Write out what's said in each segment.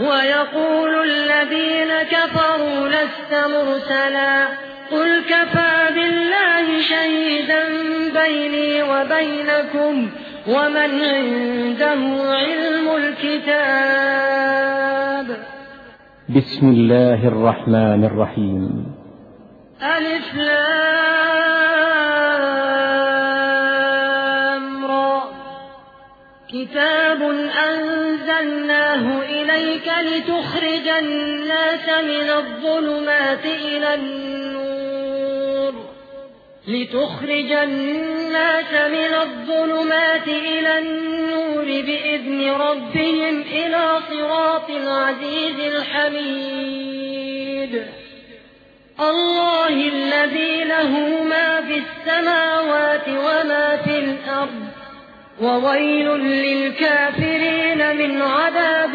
ويقول الذين كفروا لست مرسلا قل كفى بالله شهيدا بيني وبينكم ومن عنده علم الكتاب. بسم الله الرحمن الرحيم ألف لام را. كتاب أنزلناه إليك لتخرج الناس من الظلمات إلى النور. لتخرج الناس من الظلمات إلى النور بإذن ربهم إلى صراط العزيز الحميد. الله الذي له ما في السماوات وما في الأرض. وويل للكافرين من عذاب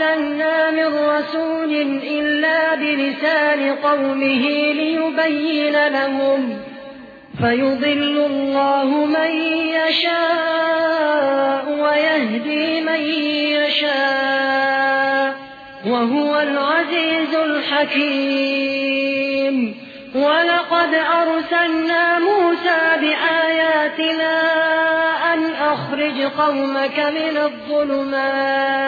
أرسلنا من رسول إلا بلسان قومه ليبين لهم فيضل الله من يشاء ويهدي من يشاء وهو العزيز الحكيم ولقد أرسلنا موسى بآياتنا أن أخرج قومك من الظلمات